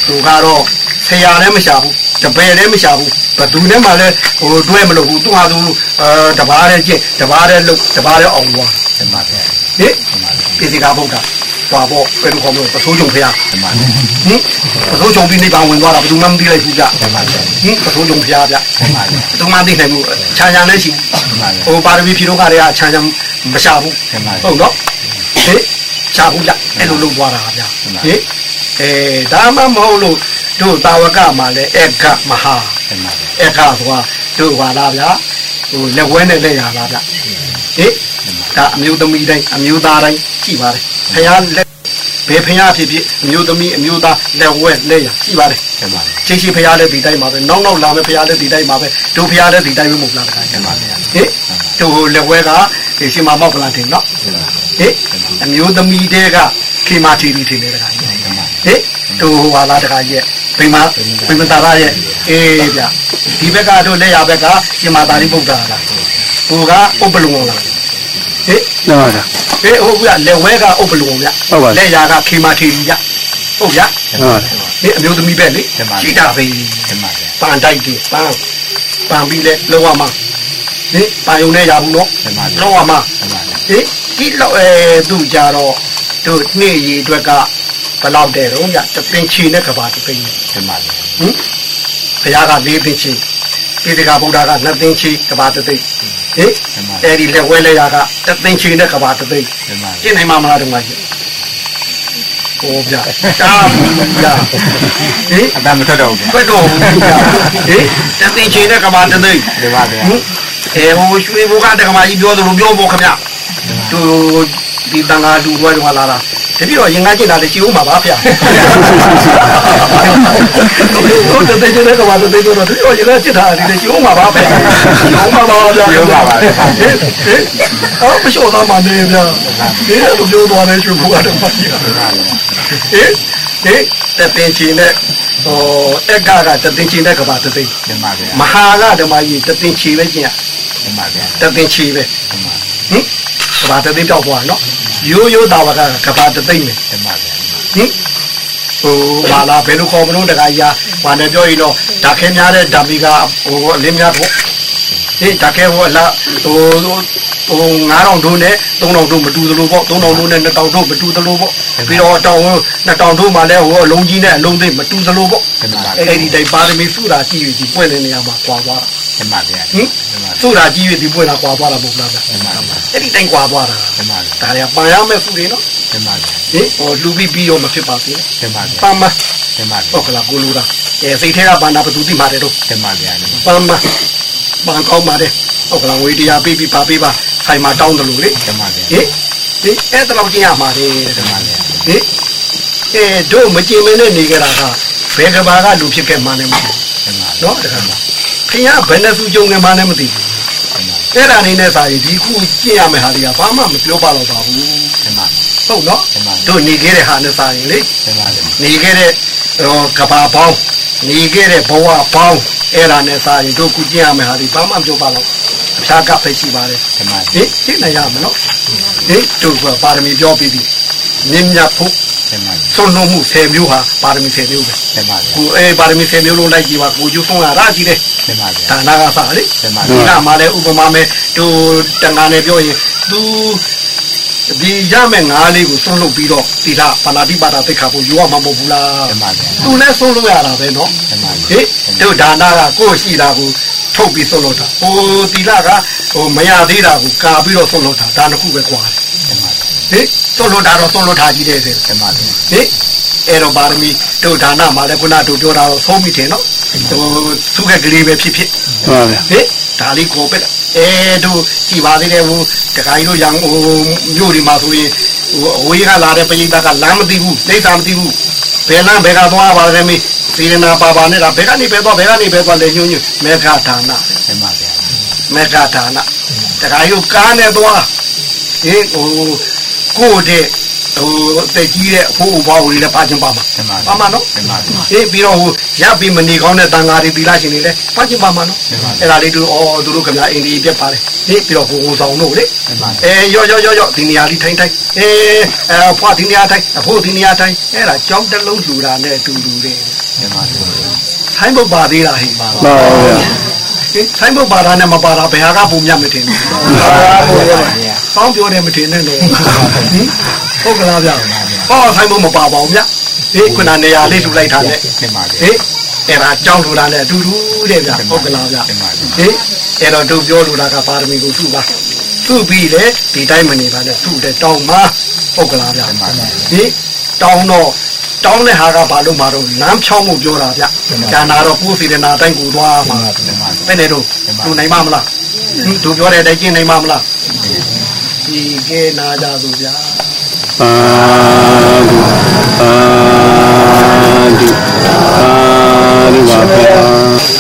သူကတော့ဆရာလည်းမရှာဘူးတပည့်လည်းမရှာဘူးဘသူနဲ့မှလည်းဟိုတွဲမလို့ဘူးသူဟာသူအဲတပားလည်းကျင့်တပားလည်းလုတ်တပားလည်းအောင်သွားတင်ပါဗျာ ဟင်ပိစိကဗုဒ္ဓသွားပေါ့ဘယ်လိုခေါ်မလို့ပစိုးကြုံဖရာတင်ပါဗျာဟင်ပစိုးကြုံပြီးနိဗ္ဗာန်ဝင်သွားတာဘယ်သူမှမသိလိုက်ဘူးကြတင်ပါဗျာဟင်ပစိုးကြုံဖရာဗျတင်ပါဗျာဘယ်သူမှသိနိုင်ဘူးခြံခြံလည်းရှိဘူးတင်ပါဗျာဟိုပါရမီဖြေတော့ကတည်းကခြံခြံမရှာဘူးတင်ပါဗျာဟုတ်နော်ဟေးရှားဘူးကြအဲ့လိုလုပ်သွားတာဗျာဟေးအဲဒါမှမဟုတ်လို့တို့တာဝကမှာလဲအက္ခမဟာတင်ပါဗျာအက္ခဆိုတာတို့ပါလားဗျာဟိုလက်ဝဲနဲ့လက်ရလားဗျာ ဟေးဒါအမျိုးသမီးတိုင်းအမျိုးသားတိုင်းရှိပါတယ်ဖယားလက်ဘယ်ဖယားဖြစ်ဖြစ်အမျိုးသမီးအမျိုးသားလက်ဝဲလက်ရရှိပါတယ်တင်ပါဗျာချင်းရှိဖယားလည်းဒီတိုင်းပါပဲနောက်နောက်လာမယ့်ဖယားလည်းဒီတိုင်းပါပဲတို့ဖယားလည်းဒီတိုင်းပဲမဟုတ်လားတခါတင်ပါဗျာဟေးတို့လက်ဝဲကဒီရှင်မမောက်ပလန်တင်နော်တင်ပါဟေးအမျိုးသမီးတဲကခေမာတီတီထင်တယ်တခါကြီးတင်ပါဟေးတို့ဟိုဟာလားတခါကြီးဗိမဗိမတာရရဲ့အေးဗျဒီဘက်ကတို့လက်ရဘက်ကရှင်မာတာရိပုတ္တရာလား ဟိုကဥပလုံလားဟေးမှန်ပါဗျာဟေးဟိုကလက်ဝဲကဥပလုံဗျဟုတ်ပါလက်ရကခေမာတီတီဗျဟုတ်ဗျမှန်ပါဗျာဟေးအမျိုးသမီးပဲလေရှိတာပဲတင်ပါဗျာပန်တိုက်တယ်ပန်ပန်ပြီးလဲလောရမှာဟေးပန်ယုံနဲ့ရဘူးနော်တင်ပါဗျာလောရမှာတင်ပါဗျာဟေးဒီလောက်အဲသူ့ကြတော့တို့နေ့ရီအတွက်ကဘယ်လောက်တဲ့တော့ညတပင်ချီနဲ့ကဘာတပင်တင်ပါဗျာဟင်ဘုရားက၄ပင်ချီ ပိဋကဗုဒ္ဓက2ပင်ချီကဘာတသိဟေးတင်ပါအဲဒီလက်ဝဲလက်ရာကတပင်ချီနဲ့ကဘာတသိတင်ပါကျင့်နိုင်မှာမလားတော့မကြီးဟိုဗျာတာဘူးဗျာဟေးအတမ်းမထွက်တော့ဘူးဗျာဘယ်တော့ဘူးဗျာဟေးတပင်ချီနဲ့ကဘာတသိတင်ပါဗျာဟင်အဲဟိုရွှေဘုကတက္ကမကြီးပြောသလိုပြောဖို့ခင်ဗျသူဒီတန်ဃာလူဘွဲတော့လာတာ တတိတော့ရင်ငါကျင်တာလည်းရှိဦးမှာပါဗျာဟုတ်တယ်တဲ့တဲ့ကဘာတဲ့တော့တတိတော့ရင်ငါကျင်တာလည်းရှိဦးမှာပါဗျာရှိဦးမှာပါဗျာပြောပါပါဟဲ့ဟဲ့အော်မလျှော့သားမှနေဗျာဒီလိုပြောသွားတယ်ရွှေဘုကတက္ကမကြီးဟဲ့ဟဲ့တပင်ချင်တဲ့ဟိုအက်ကကတပင်ချင်တဲ့ကဘာတသိတင်ပါဗျာမဟာကဓမ္မကြီးတပင်ချီပဲကျင်ရတင်ပါဗျာတပင်ချီပဲတင်ပါဟင် ကဘာတသိတောက်သွားနော်ရိုးရိုးတာဝကကဘာတသိမယ်တင်ပါဗျာဟင်ဟိုဘာလာဘယ်လိုခေါ်မလို့တခါကြီးဘာနဲ့ပြောရင်တော့ဒါခဲများတဲ့ဓာမီကဟိုအလင်းများပေါ့ဟင်ဒါခဲဟိုလာဟို ဟို9000ဒုနဲ့3000ဒုမတူသလိုပေါ့3000ဒုနဲ့2000ဒုမတူသလိုပေါ့ပြီးတော့တောင်း2000ဒုမှလည်းဟိုအလုံးကြီးနဲ့အလုံးသိမတူသလိုပေါ့တင်ပါအဲ့ဒီတိုင်ပါရမီစုတာကြည့်ပြီးဒီပွင့်တဲ့နေရာမှာကွာသွားတာတင်ပါဗျာဟင်စုတာကြည့်ပြီးဒီပွင့်တာကွာသွားတာမဟုတ်လားဗျတင်ပါဗျာအဲ့ဒီတိုင်ကွာသွားတာတင်ပါဗျာဒါလည်းပန်ရမယ့်စုတွေနော်တင်ပါဗျာဟင်ဟိုလူပြီးပြီးတော့မဖြစ်ပါစေနဲ့တင်ပါဗျာပန်မတင်ပါဗျာဟုတ်ကလားကိုလူတာအဲစိတ်ထဲကပန်တာဘယ်သူသိမှာတဲ့တော့တင်ပါဗျာပန်မပန်ကောင်းပါတယ်ဟုတ်ကလားဝေတရားပြီးပြီးပါပြီးပါ ဆိုင်မှာတောင်းတယ်လို့လေတင်ပါဗျာဟင်ဒီအဲ့တလောက်ကျင်းရမှာလေတင်ပါဗျာဟင်အဲတို့မကြင်မနဲ့နေကြတာကဘယ်ကဘာကလူဖြစ်ခဲ့မှန်းလည်းမသိဘူးတင်ပါနော်တခါခရဘယ်နဲ့သူကြုံနေမှန်းလည်းမသိဘူးအဲ့ဒါနေနဲ့စာရင်ဒီခုကြည့်ရမယ့်ဟာတွေကဘာမှမပြောပါတော့ပါဘူးတင်ပါဟုတ်နော်တင်ပါတို့နေခဲ့တဲ့ဟာနဲ့စာရင်လေတင်ပါဗျာနေခဲ့တဲ့ဟိုကဘာပေါင်းနေခဲ့တဲ့ဘဝပေါင်းအဲ့ဒါနဲ့စာရင်တို့ခုကြည့်ရမယ့်ဟာတွေဘာမှမပြောပါတော့အ ဖြာကပဲရှိပါတယ်တင်ပါဟင်ကြည့်နိုင်ရမနော်ဟင်တို့ကပါရမီပြောပြီးပြီမြင့်မြတ်ဖို့တင်ပါစွန့်လွတ်မှု10မျိုးဟာပါရမီ10မျိုးပဲတင်ပါကိုအဲပါရမီ10မျိုးလုံးလိုက်ကြည့်ပါကိုကျူဆုံးလာရကြည့်တယ်တင်ပါဗျာဒါနာကစားလေတင်ပါဒီကမှလည်းဥပမာမဲ့သူတန်ခါနဲ့ပြောရင်သူဒီရမဲ့ငါးလေးကိုစွန့်လုပ်ပြီးတော့ဒီလားပါဠိပါဒသိက္ခာဖို့ယူရမှာမဟုတ်ဘူးလားတင်ပါဗျာသူလည်းစွန့်လို့ရတာပဲနော်တင်ပါဟေးတို့ဒါနာကကိုယ်ရှိတာကို ထုတ်ပြီးစွန့်လို့တာဟိုဒီလားကဟိုမရသေးတာကိုကာပြီးတော့စွန့်လို့တာဒါတစ်ခုပဲကွာတင်ပါဟေးစွန့်လို့တာတော့စွန့်လို့တာကြီးတယ်တဲ့တင်ပါဗျာဟေးအဲ့တော့ပါရမီတို့ဒါနမှာလည်းခုနတို့ပြောတာတော့သုံးမိတယ်နော်ဟိုသူကကလေးပဲဖြစ်ဖြစ်ဟုတ်ဗျာဟေးဒါလေးကိုပဲအဲတို့ကြည်ပါသေးတယ်ဟိုတခါကြီးတို့ရန်ဟိုမြို့ဒီမှာဆိုရင်ဟိုအဝေးကလာတဲ့ပရိသတ်ကလမ်းမသိဘူးဒိဋ္ဌာမသိဘူးဘယ်လမ်းဘယ်ကသွားပါလဲမေး စေရနာပါပါနဲ့ကဘယ်ကနေပဲသွားဘယ်ကနေပဲသွားလဲညွှန်းညွှန်းမေဃဒါနတင်ပါဗျာမေဃဒါနတခါကြီးကားနဲ့သွားဟေးဟိုကိုယ့်တဲ့ဟိုတက်ကြီးတဲ့အဖိုးအဖွားကိုလည်းပါချင်းပါမှာတင်ပါပါမှာနော်တင်ပါဗျာအေးပြီးတော့ဟိုရပ်ပြီးမနေကောင်းတဲ့တန်ဃာတွေသီလရှင်တွေလည်းပတ်ချင်ပါမှာနော်တင်ပါအဲ့ဒါလေးတို့အော်သူတို့ခင်ဗျာအိန္ဒိယပြက်ပါတယ်အေးပြီးတော့ဟိုဟိုဆောင်တို့လေတင်ပါအဲရော့ရော့ရော့ရော့ဒီနေရာလေးထိုင်ထိုင်အေးအဖွားဒီနေရာထိုင်အဖိုးဒီနေရာထိုင်အဲ့ဒါကြောင်းတစ်လုံးလူတာနဲ့အတူတူတယ် တင်ပါဆိုင်းဘုတ်ပါသေးလားဟိပါဟုတ်ဗျာဟင်ဆိုင်းဘုတ်ပါတာနဲ့မပါတာဘယ်ဟာကပုံမြတ်မထင်ဘူးကောင်းပြောတယ်မထင်နဲ့တော့ဟင်ဟုတ်ကလားဗျဟောဆိုင်းဘုတ်မပါပါဘူးဗျဟေးခုနနေရာလေးလူလိုက်တာနဲ့တင်ပါဗျာဟေးအဲ့ဒါကြောင်းလူတာနဲ့အတူတူတဲ့ဗျဟုတ်ကလားဗျတင်ပါဗျာဟေးအဲ့တော့တို့ပြောလူတာကပါရမီကိုသူ့ပါသူ့ပြီးလေဒီတိုင်းမနေပါနဲ့သူ့တဲ့တောင်းမှာဟုတ်ကလားဗျဟေးတောင်းတော့ တောင်းတဲ့ဟာကဘာလို့မှာတော့လမ်းဖြောင်းဖို့ပြောတာဗျ။ဒါနာတော့ကိုယ်စီတဲ့နာတိုင်းကိုသွားမှာ။ပဲ့နေတော့လူနိုင်မမလား။သူပြောတဲ့အတိုင်းကျင့်နိုင်မမလား။ဒီကဲနာကြသူဗျာ။အာဓုအာဓုအာဓုပါဗျာ။